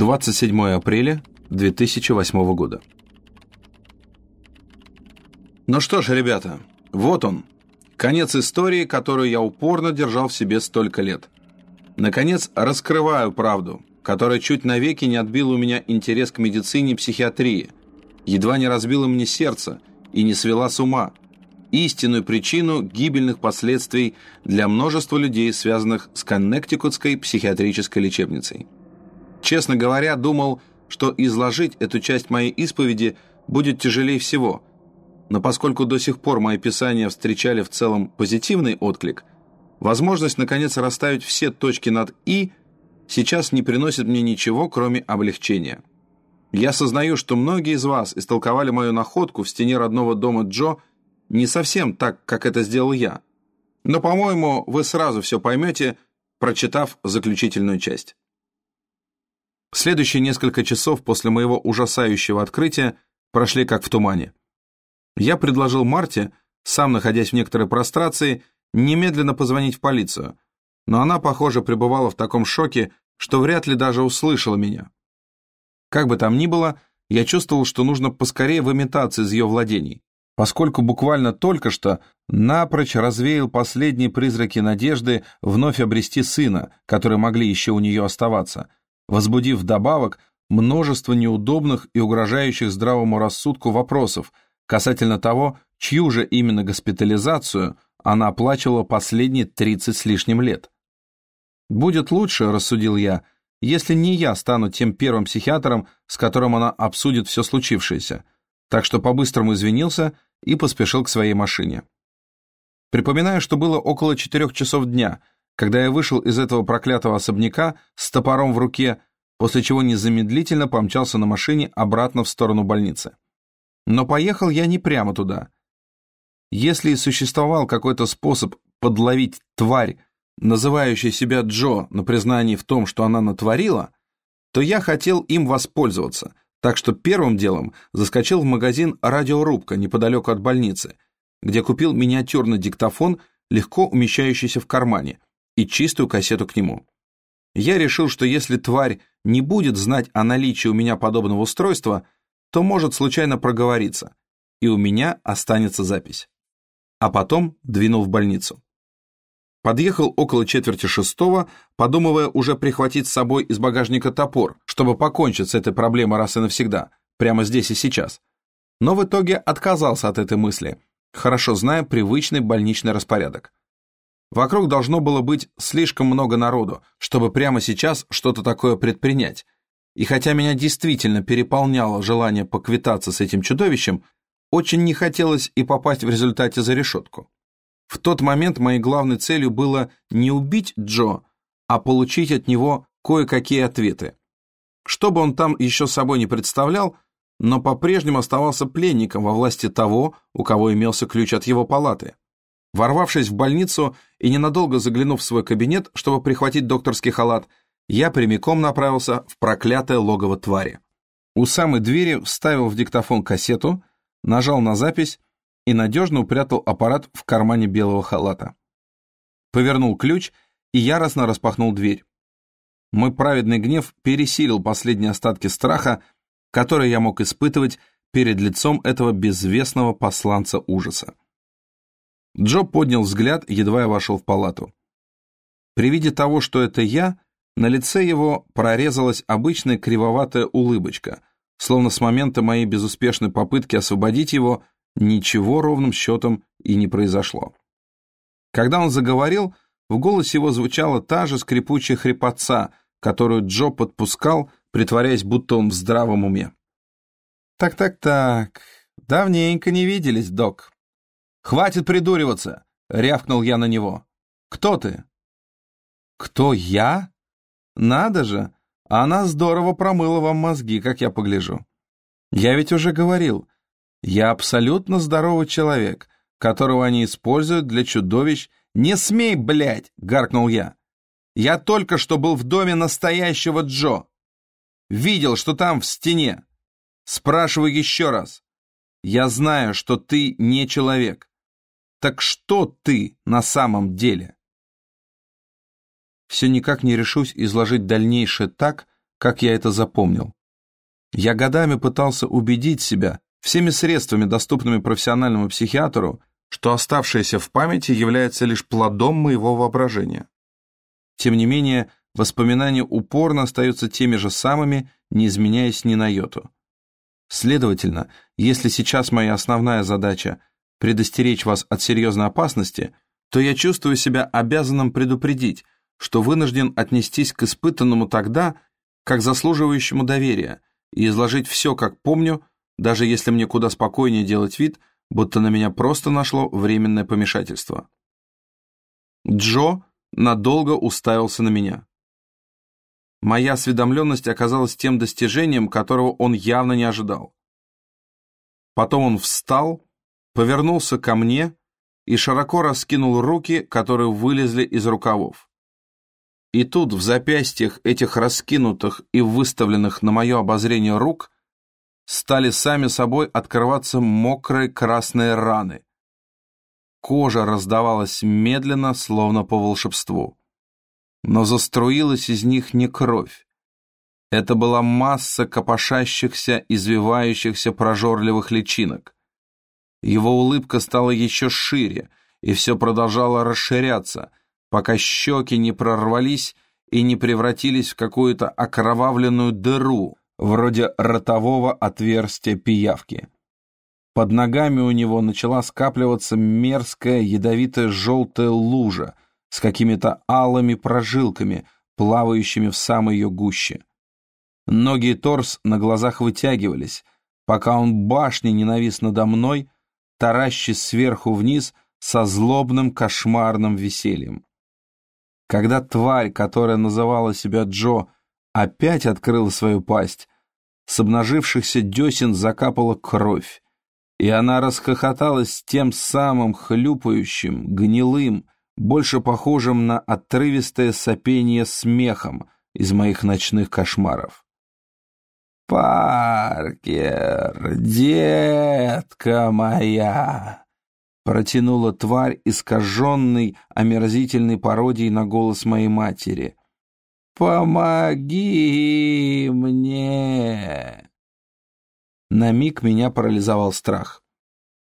27 апреля 2008 года. Ну что ж, ребята, вот он, конец истории, которую я упорно держал в себе столько лет. Наконец, раскрываю правду, которая чуть навеки не отбила у меня интерес к медицине и психиатрии, едва не разбила мне сердце и не свела с ума, истинную причину гибельных последствий для множества людей, связанных с Коннектикутской психиатрической лечебницей. Честно говоря, думал, что изложить эту часть моей исповеди будет тяжелее всего. Но поскольку до сих пор мои писания встречали в целом позитивный отклик, возможность наконец расставить все точки над «и» сейчас не приносит мне ничего, кроме облегчения. Я сознаю, что многие из вас истолковали мою находку в стене родного дома Джо не совсем так, как это сделал я. Но, по-моему, вы сразу все поймете, прочитав заключительную часть. Следующие несколько часов после моего ужасающего открытия прошли как в тумане. Я предложил Марте, сам находясь в некоторой прострации, немедленно позвонить в полицию, но она, похоже, пребывала в таком шоке, что вряд ли даже услышала меня. Как бы там ни было, я чувствовал, что нужно поскорее выметаться из ее владений, поскольку буквально только что напрочь развеял последние призраки надежды вновь обрести сына, которые могли еще у нее оставаться – возбудив вдобавок множество неудобных и угрожающих здравому рассудку вопросов касательно того, чью же именно госпитализацию она оплачивала последние 30 с лишним лет. «Будет лучше», — рассудил я, — «если не я стану тем первым психиатром, с которым она обсудит все случившееся», так что по-быстрому извинился и поспешил к своей машине. Припоминаю, что было около четырех часов дня, когда я вышел из этого проклятого особняка с топором в руке, после чего незамедлительно помчался на машине обратно в сторону больницы. Но поехал я не прямо туда. Если и существовал какой-то способ подловить тварь, называющую себя Джо на признании в том, что она натворила, то я хотел им воспользоваться, так что первым делом заскочил в магазин «Радиорубка» неподалеку от больницы, где купил миниатюрный диктофон, легко умещающийся в кармане – и чистую кассету к нему. Я решил, что если тварь не будет знать о наличии у меня подобного устройства, то может случайно проговориться, и у меня останется запись. А потом двинул в больницу. Подъехал около четверти шестого, подумывая уже прихватить с собой из багажника топор, чтобы покончить с этой проблемой раз и навсегда, прямо здесь и сейчас. Но в итоге отказался от этой мысли, хорошо зная привычный больничный распорядок. Вокруг должно было быть слишком много народу, чтобы прямо сейчас что-то такое предпринять. И хотя меня действительно переполняло желание поквитаться с этим чудовищем, очень не хотелось и попасть в результате за решетку. В тот момент моей главной целью было не убить Джо, а получить от него кое-какие ответы. Что бы он там еще собой не представлял, но по-прежнему оставался пленником во власти того, у кого имелся ключ от его палаты. Ворвавшись в больницу и ненадолго заглянув в свой кабинет, чтобы прихватить докторский халат, я прямиком направился в проклятое логово твари. У самой двери вставил в диктофон кассету, нажал на запись и надежно упрятал аппарат в кармане белого халата. Повернул ключ и яростно распахнул дверь. Мой праведный гнев пересилил последние остатки страха, которые я мог испытывать перед лицом этого безвестного посланца ужаса. Джо поднял взгляд, едва я вошел в палату. При виде того, что это я, на лице его прорезалась обычная кривоватая улыбочка, словно с момента моей безуспешной попытки освободить его ничего ровным счетом и не произошло. Когда он заговорил, в голосе его звучала та же скрипучая хрипотца, которую Джо подпускал, притворяясь, будто он в здравом уме. «Так-так-так, давненько не виделись, док», «Хватит придуриваться!» — рявкнул я на него. «Кто ты?» «Кто я? Надо же! Она здорово промыла вам мозги, как я погляжу. Я ведь уже говорил, я абсолютно здоровый человек, которого они используют для чудовищ. Не смей, блядь!» — гаркнул я. «Я только что был в доме настоящего Джо. Видел, что там в стене. Спрашиваю еще раз. Я знаю, что ты не человек. Так что ты на самом деле? Все никак не решусь изложить дальнейшее так, как я это запомнил. Я годами пытался убедить себя всеми средствами, доступными профессиональному психиатру, что оставшееся в памяти является лишь плодом моего воображения. Тем не менее, воспоминания упорно остаются теми же самыми, не изменяясь ни на йоту. Следовательно, если сейчас моя основная задача – предостеречь вас от серьезной опасности, то я чувствую себя обязанным предупредить, что вынужден отнестись к испытанному тогда, как заслуживающему доверия, и изложить все, как помню, даже если мне куда спокойнее делать вид, будто на меня просто нашло временное помешательство. Джо надолго уставился на меня. Моя осведомленность оказалась тем достижением, которого он явно не ожидал. Потом он встал, повернулся ко мне и широко раскинул руки, которые вылезли из рукавов. И тут в запястьях этих раскинутых и выставленных на мое обозрение рук стали сами собой открываться мокрые красные раны. Кожа раздавалась медленно, словно по волшебству. Но заструилась из них не кровь. Это была масса копошащихся, извивающихся прожорливых личинок. Его улыбка стала еще шире, и все продолжало расширяться, пока щеки не прорвались и не превратились в какую-то окровавленную дыру, вроде ротового отверстия пиявки. Под ногами у него начала скапливаться мерзкая ядовитая желтая лужа с какими-то алыми прожилками, плавающими в самой ее гуще. Ноги и торс на глазах вытягивались, пока он башней ненавис надо мной, таращись сверху вниз со злобным кошмарным весельем. Когда тварь, которая называла себя Джо, опять открыла свою пасть, с обнажившихся десен закапала кровь, и она расхохоталась тем самым хлюпающим, гнилым, больше похожим на отрывистое сопение смехом из моих ночных кошмаров. «Паркер, детка моя!» Протянула тварь, искаженной, омерзительной пародией на голос моей матери. «Помоги мне!» На миг меня парализовал страх.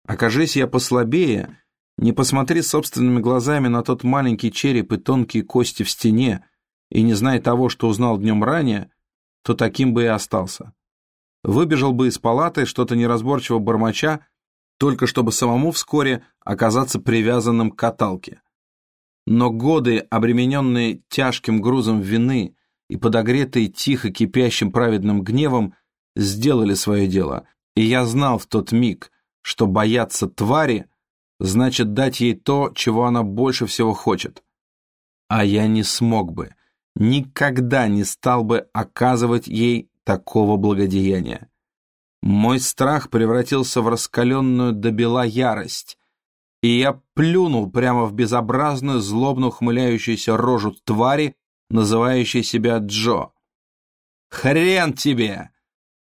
Окажись я послабее, не посмотри собственными глазами на тот маленький череп и тонкие кости в стене, и не зная того, что узнал днем ранее, то таким бы и остался. Выбежал бы из палаты, что-то неразборчиво бормоча, только чтобы самому вскоре оказаться привязанным к каталке. Но годы, обремененные тяжким грузом вины и подогретые тихо кипящим праведным гневом, сделали свое дело, и я знал в тот миг, что бояться твари значит дать ей то, чего она больше всего хочет. А я не смог бы, никогда не стал бы оказывать ей такого благодеяния. Мой страх превратился в раскаленную до бела ярость, и я плюнул прямо в безобразную, злобно ухмыляющуюся рожу твари, называющей себя Джо. «Хрен тебе!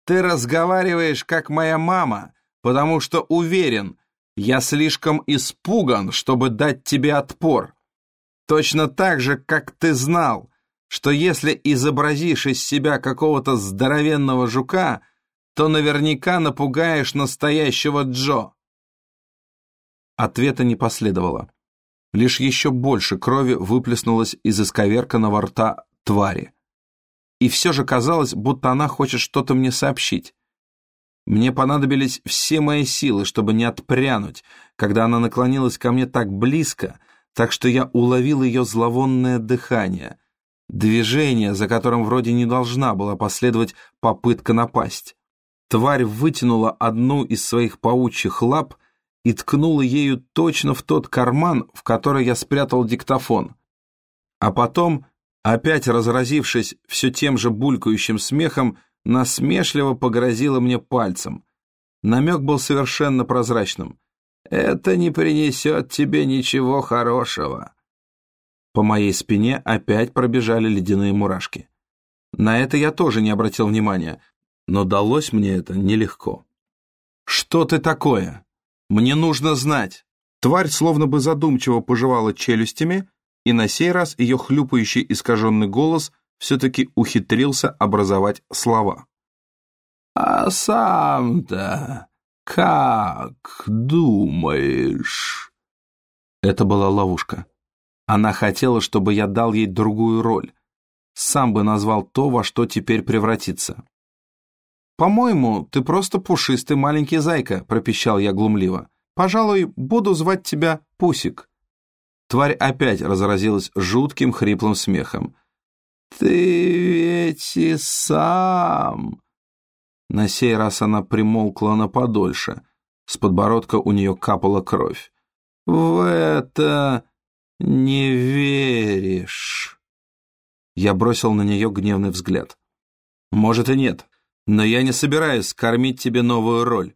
Ты разговариваешь, как моя мама, потому что уверен, я слишком испуган, чтобы дать тебе отпор. Точно так же, как ты знал, что если изобразишь из себя какого-то здоровенного жука, то наверняка напугаешь настоящего Джо. Ответа не последовало. Лишь еще больше крови выплеснулось из исковерканного рта твари. И все же казалось, будто она хочет что-то мне сообщить. Мне понадобились все мои силы, чтобы не отпрянуть, когда она наклонилась ко мне так близко, так что я уловил ее зловонное дыхание, движение, за которым вроде не должна была последовать попытка напасть. Тварь вытянула одну из своих паучьих лап и ткнула ею точно в тот карман, в который я спрятал диктофон. А потом, опять разразившись все тем же булькающим смехом, насмешливо погрозила мне пальцем. Намек был совершенно прозрачным. «Это не принесет тебе ничего хорошего». По моей спине опять пробежали ледяные мурашки. На это я тоже не обратил внимания, но далось мне это нелегко. «Что ты такое?» Мне нужно знать. Тварь словно бы задумчиво пожевала челюстями, и на сей раз ее хлюпающий искаженный голос все-таки ухитрился образовать слова. «А сам-то как думаешь?» Это была ловушка. Она хотела, чтобы я дал ей другую роль. Сам бы назвал то, во что теперь превратится. «По-моему, ты просто пушистый маленький зайка», — пропищал я глумливо. «Пожалуй, буду звать тебя Пусик». Тварь опять разразилась жутким хриплым смехом. «Ты ведь и сам...» На сей раз она примолкла на подольше. С подбородка у нее капала кровь. «В это не веришь?» Я бросил на нее гневный взгляд. «Может и нет, но я не собираюсь кормить тебе новую роль.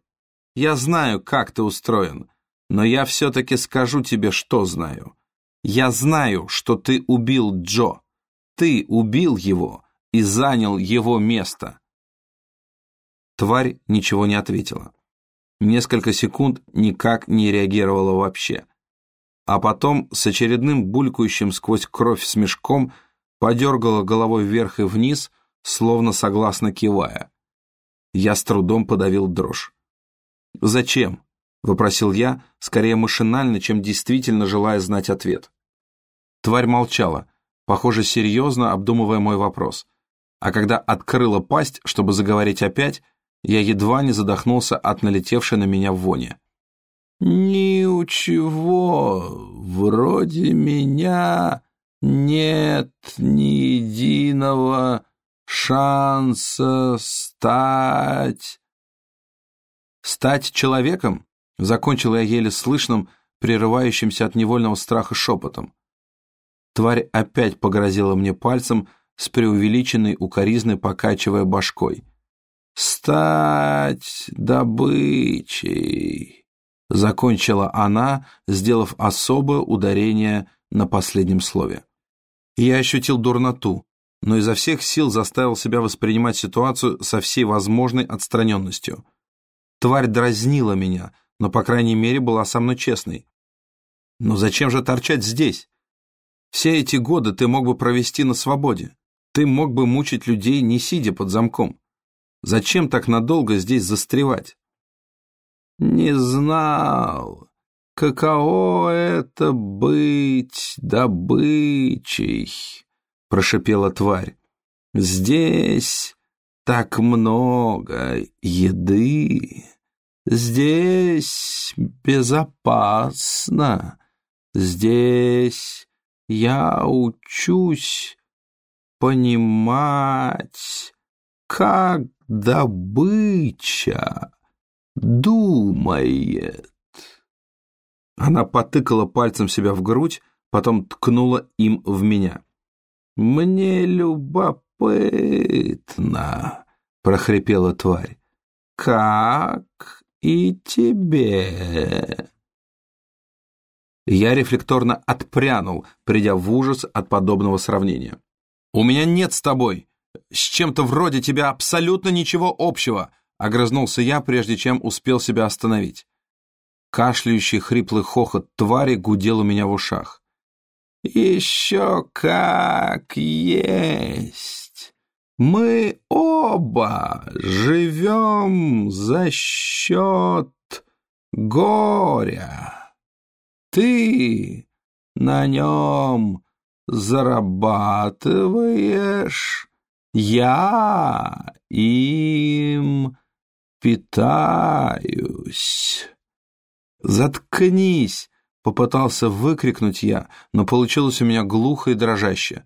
Я знаю, как ты устроен, но я все-таки скажу тебе, что знаю. Я знаю, что ты убил Джо. Ты убил его и занял его место. Тварь ничего не ответила. Несколько секунд никак не реагировала вообще. А потом с очередным булькающим сквозь кровь смешком подергала головой вверх и вниз, словно согласно кивая. Я с трудом подавил дрожь. «Зачем?» — вопросил я, скорее машинально, чем действительно желая знать ответ. Тварь молчала, похоже, серьезно обдумывая мой вопрос. А когда открыла пасть, чтобы заговорить опять, я едва не задохнулся от налетевшей на меня вони. «Ничего, вроде меня нет ни единого шанса стать...» «Стать человеком?» — закончил я еле слышным, прерывающимся от невольного страха шепотом. Тварь опять погрозила мне пальцем с преувеличенной укоризной покачивая башкой. «Стать добычей!» Закончила она, сделав особое ударение на последнем слове. Я ощутил дурноту, но изо всех сил заставил себя воспринимать ситуацию со всей возможной отстраненностью. Тварь дразнила меня, но, по крайней мере, была со мной честной. Но зачем же торчать здесь? Все эти годы ты мог бы провести на свободе. Ты мог бы мучить людей, не сидя под замком. Зачем так надолго здесь застревать? Не знал, каково это быть добычей, прошипела тварь. Здесь так много еды. Здесь безопасно. Здесь я учусь понимать, как добыча думает. Она потыкала пальцем себя в грудь, потом ткнула им в меня. «Мне любопытно», — прохрипела тварь. «Как и тебе». Я рефлекторно отпрянул, придя в ужас от подобного сравнения. «У меня нет с тобой, с чем-то вроде тебя абсолютно ничего общего», огрызнулся я, прежде чем успел себя остановить. Кашляющий хриплый хохот твари гудел у меня в ушах. «Еще как есть! Мы оба живем за счет горя!» ты на нем зарабатываешь, я им питаюсь. Заткнись, попытался выкрикнуть я, но получилось у меня глухо и дрожаще.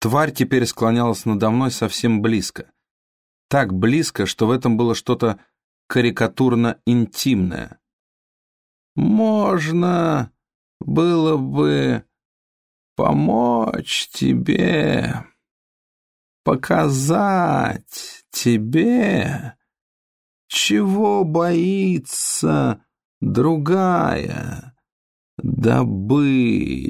Тварь теперь склонялась надо мной совсем близко. Так близко, что в этом было что-то карикатурно-интимное. «Можно было бы помочь тебе, показать тебе, чего боится другая добыча.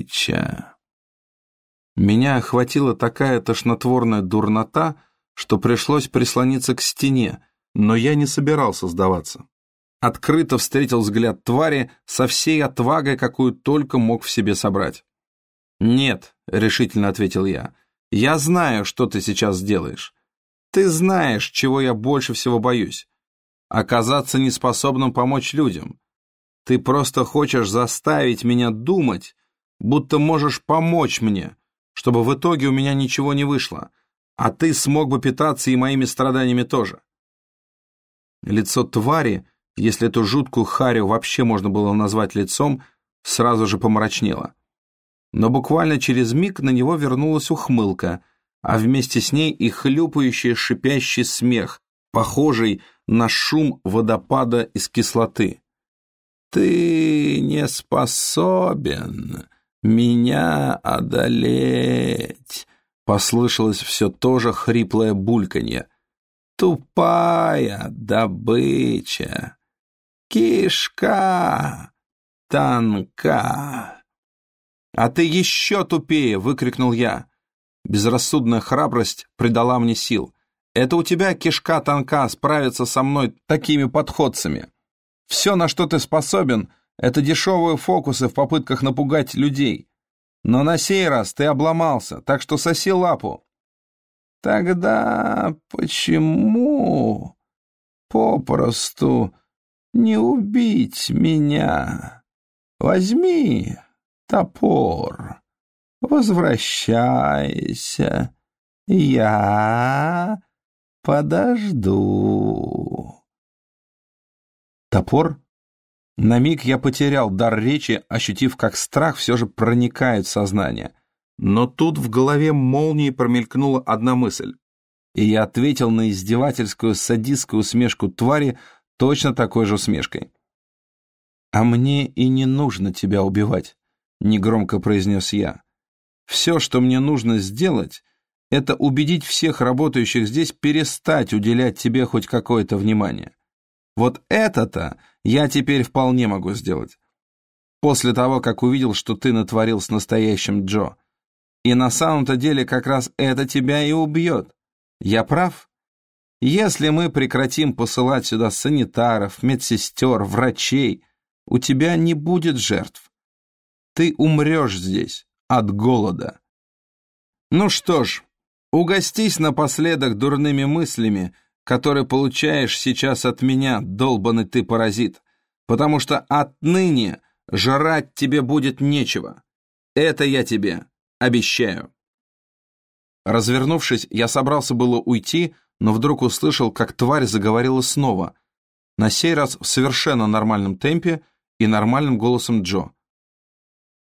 Меня охватила такая тошнотворная дурнота, что пришлось прислониться к стене, но я не собирался сдаваться открыто встретил взгляд твари со всей отвагой, какую только мог в себе собрать. «Нет», — решительно ответил я, — Я знаю, что ты сейчас сделаешь. Ты знаешь, чего я больше всего боюсь. Оказаться неспособным помочь людям. Ты просто хочешь заставить меня думать, будто можешь помочь мне, чтобы в итоге у меня ничего не вышло, а ты смог бы питаться и моими страданиями тоже. Лицо твари, если эту жуткую харю вообще можно было назвать лицом, сразу же помрачнело но буквально через миг на него вернулась ухмылка, а вместе с ней и хлюпающий шипящий смех, похожий на шум водопада из кислоты. «Ты не способен меня одолеть», — послышалось все то же хриплое бульканье. «Тупая добыча, кишка танка». «А ты еще тупее!» — выкрикнул я. Безрассудная храбрость придала мне сил. «Это у тебя кишка тонка справиться со мной такими подходцами. Все, на что ты способен, это дешевые фокусы в попытках напугать людей. Но на сей раз ты обломался, так что соси лапу». «Тогда почему попросту не убить меня? Возьми топор. Возвращайся, я подожду. Топор? На миг я потерял дар речи, ощутив, как страх все же проникает в сознание. Но тут в голове молнией промелькнула одна мысль, и я ответил на издевательскую садистскую усмешку твари точно такой же усмешкой. «А мне и не нужно тебя убивать негромко произнес я. «Все, что мне нужно сделать, это убедить всех работающих здесь перестать уделять тебе хоть какое-то внимание. Вот это-то я теперь вполне могу сделать. После того, как увидел, что ты натворил с настоящим Джо. И на самом-то деле как раз это тебя и убьет. Я прав? Если мы прекратим посылать сюда санитаров, медсестер, врачей, у тебя не будет жертв. Ты умрешь здесь от голода. Ну что ж, угостись напоследок дурными мыслями, которые получаешь сейчас от меня, долбанный ты паразит, потому что отныне жрать тебе будет нечего. Это я тебе обещаю. Развернувшись, я собрался было уйти, но вдруг услышал, как тварь заговорила снова, на сей раз в совершенно нормальном темпе и нормальным голосом Джо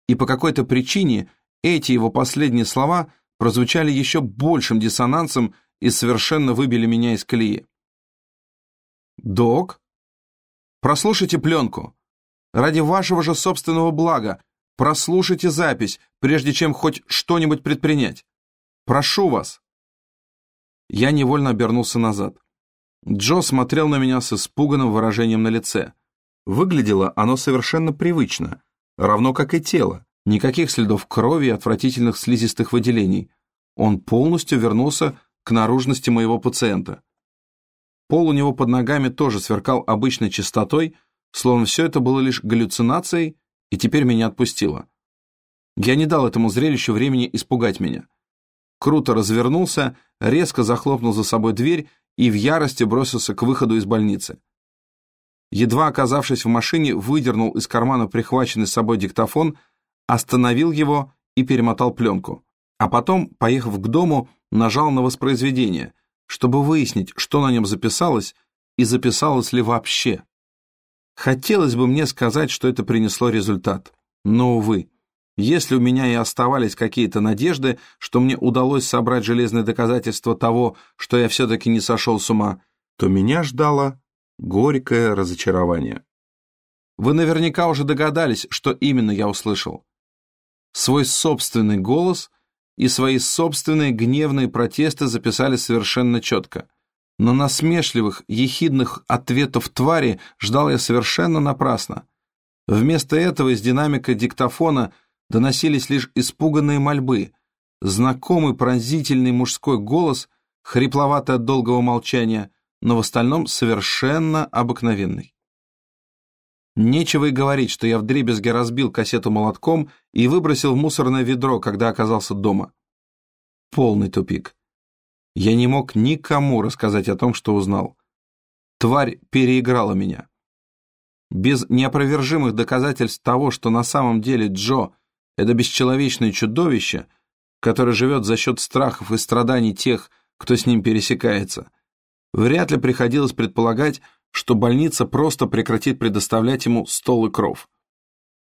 и по какой-то причине эти его последние слова прозвучали еще большим диссонансом и совершенно выбили меня из колеи. «Док, прослушайте пленку. Ради вашего же собственного блага прослушайте запись, прежде чем хоть что-нибудь предпринять. Прошу вас». Я невольно обернулся назад. Джо смотрел на меня с испуганным выражением на лице. Выглядело оно совершенно привычно — равно как и тело. Никаких следов крови и отвратительных слизистых выделений. Он полностью вернулся к наружности моего пациента. Пол у него под ногами тоже сверкал обычной чистотой, словно все это было лишь галлюцинацией, и теперь меня отпустило. Я не дал этому зрелищу времени испугать меня. Круто развернулся, резко захлопнул за собой дверь и в ярости бросился к выходу из больницы. Едва оказавшись в машине, выдернул из кармана прихваченный с собой диктофон, остановил его и перемотал пленку. А потом, поехав к дому, нажал на воспроизведение, чтобы выяснить, что на нем записалось и записалось ли вообще. Хотелось бы мне сказать, что это принесло результат, но, увы. Если у меня и оставались какие-то надежды, что мне удалось собрать железные доказательства того, что я все-таки не сошел с ума, то меня ждало Горькое разочарование. Вы наверняка уже догадались, что именно я услышал. Свой собственный голос и свои собственные гневные протесты записали совершенно четко. Но насмешливых, ехидных ответов твари ждал я совершенно напрасно. Вместо этого из динамика диктофона доносились лишь испуганные мольбы, знакомый пронзительный мужской голос, хрипловатый от долгого молчания, но в остальном совершенно обыкновенный. Нечего и говорить, что я вдребезги разбил кассету молотком и выбросил в мусорное ведро, когда оказался дома. полный тупик. Я не мог никому рассказать о том, что узнал. Тварь переиграла меня. Без неопровержимых доказательств того, что на самом деле Джо — это бесчеловечное чудовище, которое живет за счет страхов и страданий тех, кто с ним пересекается, вряд ли приходилось предполагать, что больница просто прекратит предоставлять ему стол и кров.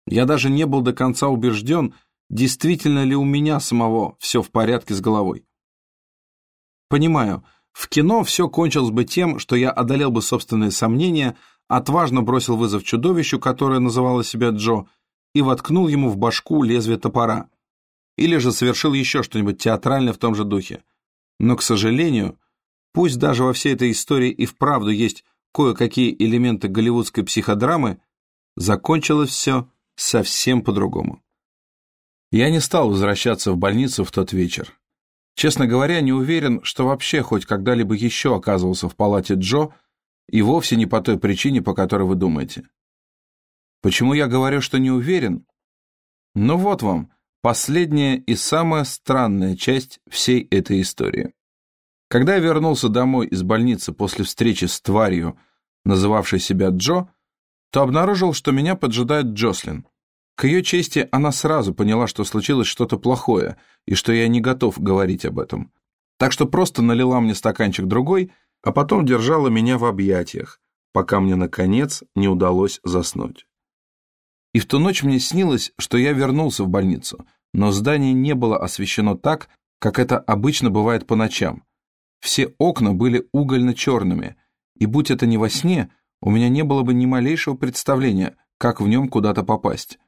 Я даже не был до конца убежден, действительно ли у меня самого все в порядке с головой. Понимаю, в кино все кончилось бы тем, что я одолел бы собственные сомнения, отважно бросил вызов чудовищу, которое называло себя Джо, и воткнул ему в башку лезвие топора. Или же совершил еще что-нибудь театральное в том же духе. Но, к сожалению, пусть даже во всей этой истории и вправду есть кое-какие элементы голливудской психодрамы, закончилось все совсем по-другому. Я не стал возвращаться в больницу в тот вечер. Честно говоря, не уверен, что вообще хоть когда-либо еще оказывался в палате Джо, и вовсе не по той причине, по которой вы думаете. Почему я говорю, что не уверен? Ну вот вам, последняя и самая странная часть всей этой истории. Когда я вернулся домой из больницы после встречи с тварью, называвшей себя Джо, то обнаружил, что меня поджидает Джослин. К ее чести, она сразу поняла, что случилось что-то плохое, и что я не готов говорить об этом. Так что просто налила мне стаканчик другой, а потом держала меня в объятиях, пока мне, наконец, не удалось заснуть. И в ту ночь мне снилось, что я вернулся в больницу, но здание не было освещено так, как это обычно бывает по ночам. Все окна были угольно-черными, и будь это не во сне, у меня не было бы ни малейшего представления, как в нем куда-то попасть.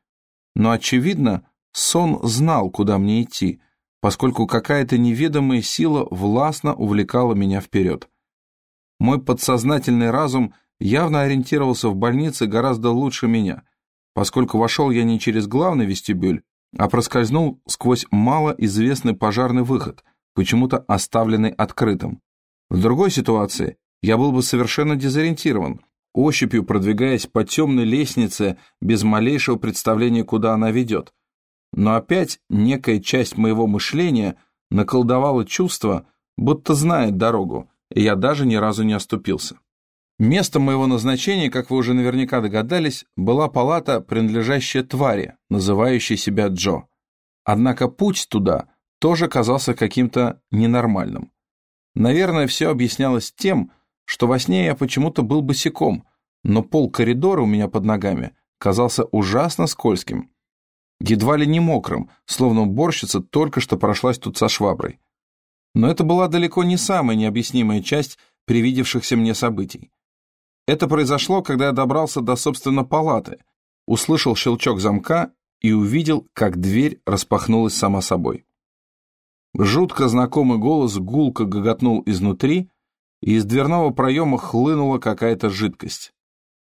Но, очевидно, сон знал, куда мне идти, поскольку какая-то неведомая сила властно увлекала меня вперед. Мой подсознательный разум явно ориентировался в больнице гораздо лучше меня, поскольку вошел я не через главный вестибюль, а проскользнул сквозь малоизвестный пожарный выход, почему-то оставленный открытым. В другой ситуации я был бы совершенно дезориентирован, ощупью продвигаясь по темной лестнице без малейшего представления, куда она ведет. Но опять некая часть моего мышления наколдовала чувство, будто знает дорогу, и я даже ни разу не оступился. Местом моего назначения, как вы уже наверняка догадались, была палата, принадлежащая твари, называющей себя Джо. Однако путь туда тоже казался каким-то ненормальным. Наверное, все объяснялось тем, что во сне я почему-то был босиком, но пол коридора у меня под ногами казался ужасно скользким. Едва ли не мокрым, словно уборщица только что прошлась тут со шваброй. Но это была далеко не самая необъяснимая часть привидевшихся мне событий. Это произошло, когда я добрался до, собственно, палаты, услышал щелчок замка и увидел, как дверь распахнулась сама собой. Жутко знакомый голос гулко гоготнул изнутри, и из дверного проема хлынула какая-то жидкость.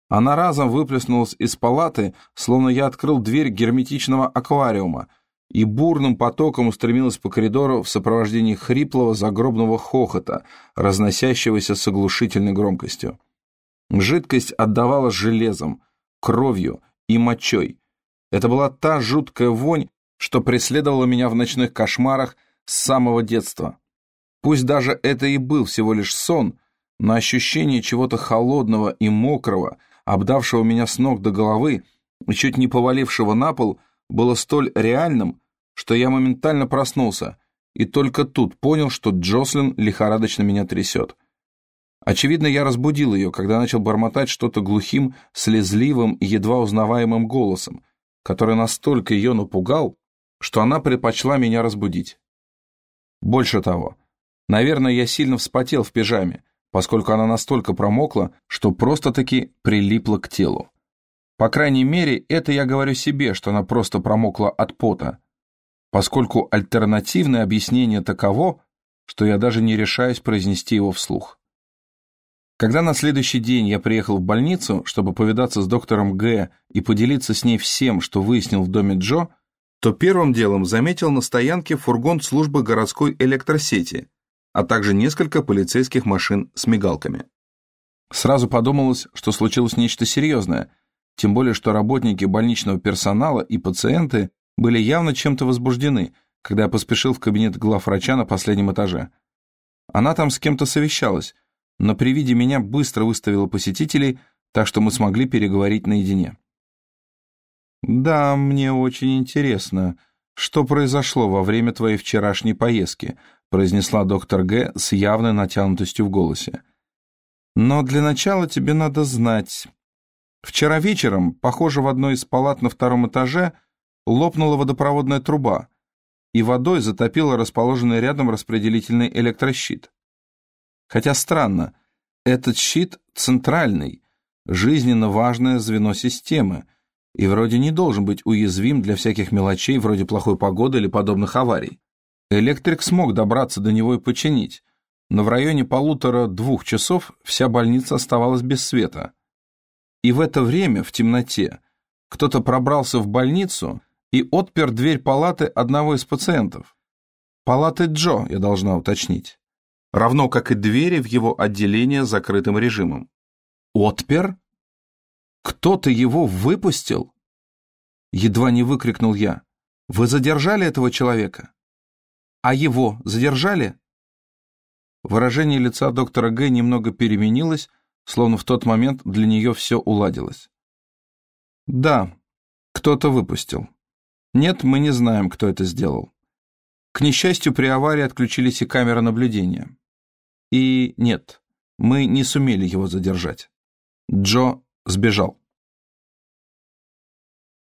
Она разом выплеснулась из палаты, словно я открыл дверь герметичного аквариума, и бурным потоком устремилась по коридору в сопровождении хриплого загробного хохота, разносящегося с оглушительной громкостью. Жидкость отдавала железом, кровью и мочой. Это была та жуткая вонь, что преследовала меня в ночных кошмарах с самого детства. Пусть даже это и был всего лишь сон, но ощущение чего-то холодного и мокрого, обдавшего меня с ног до головы и чуть не повалившего на пол, было столь реальным, что я моментально проснулся и только тут понял, что Джослин лихорадочно меня трясет. Очевидно, я разбудил ее, когда начал бормотать что-то глухим, слезливым едва узнаваемым голосом, который настолько ее напугал, что она предпочла меня разбудить. Больше того, Наверное, я сильно вспотел в пижаме, поскольку она настолько промокла, что просто-таки прилипла к телу. По крайней мере, это я говорю себе, что она просто промокла от пота, поскольку альтернативное объяснение таково, что я даже не решаюсь произнести его вслух. Когда на следующий день я приехал в больницу, чтобы повидаться с доктором Г. и поделиться с ней всем, что выяснил в доме Джо, то первым делом заметил на стоянке фургон службы городской электросети, а также несколько полицейских машин с мигалками. Сразу подумалось, что случилось нечто серьезное, тем более что работники больничного персонала и пациенты были явно чем-то возбуждены, когда я поспешил в кабинет главврача на последнем этаже. Она там с кем-то совещалась, но при виде меня быстро выставила посетителей, так что мы смогли переговорить наедине. «Да, мне очень интересно, что произошло во время твоей вчерашней поездки», произнесла доктор Г. с явной натянутостью в голосе. «Но для начала тебе надо знать. Вчера вечером, похоже, в одной из палат на втором этаже лопнула водопроводная труба, и водой затопила расположенный рядом распределительный электрощит. Хотя странно, этот щит центральный, жизненно важное звено системы, и вроде не должен быть уязвим для всяких мелочей вроде плохой погоды или подобных аварий. Электрик смог добраться до него и починить, но в районе полутора-двух часов вся больница оставалась без света. И в это время, в темноте, кто-то пробрался в больницу и отпер дверь палаты одного из пациентов. Палаты Джо, я должна уточнить. Равно как и двери в его отделение закрытым режимом. Отпер? Кто-то его выпустил? Едва не выкрикнул я. Вы задержали этого человека? А его задержали? Выражение лица доктора Г. немного переменилось, словно в тот момент для нее все уладилось. Да, кто-то выпустил. Нет, мы не знаем, кто это сделал. К несчастью, при аварии отключились и камеры наблюдения. И нет, мы не сумели его задержать. Джо сбежал.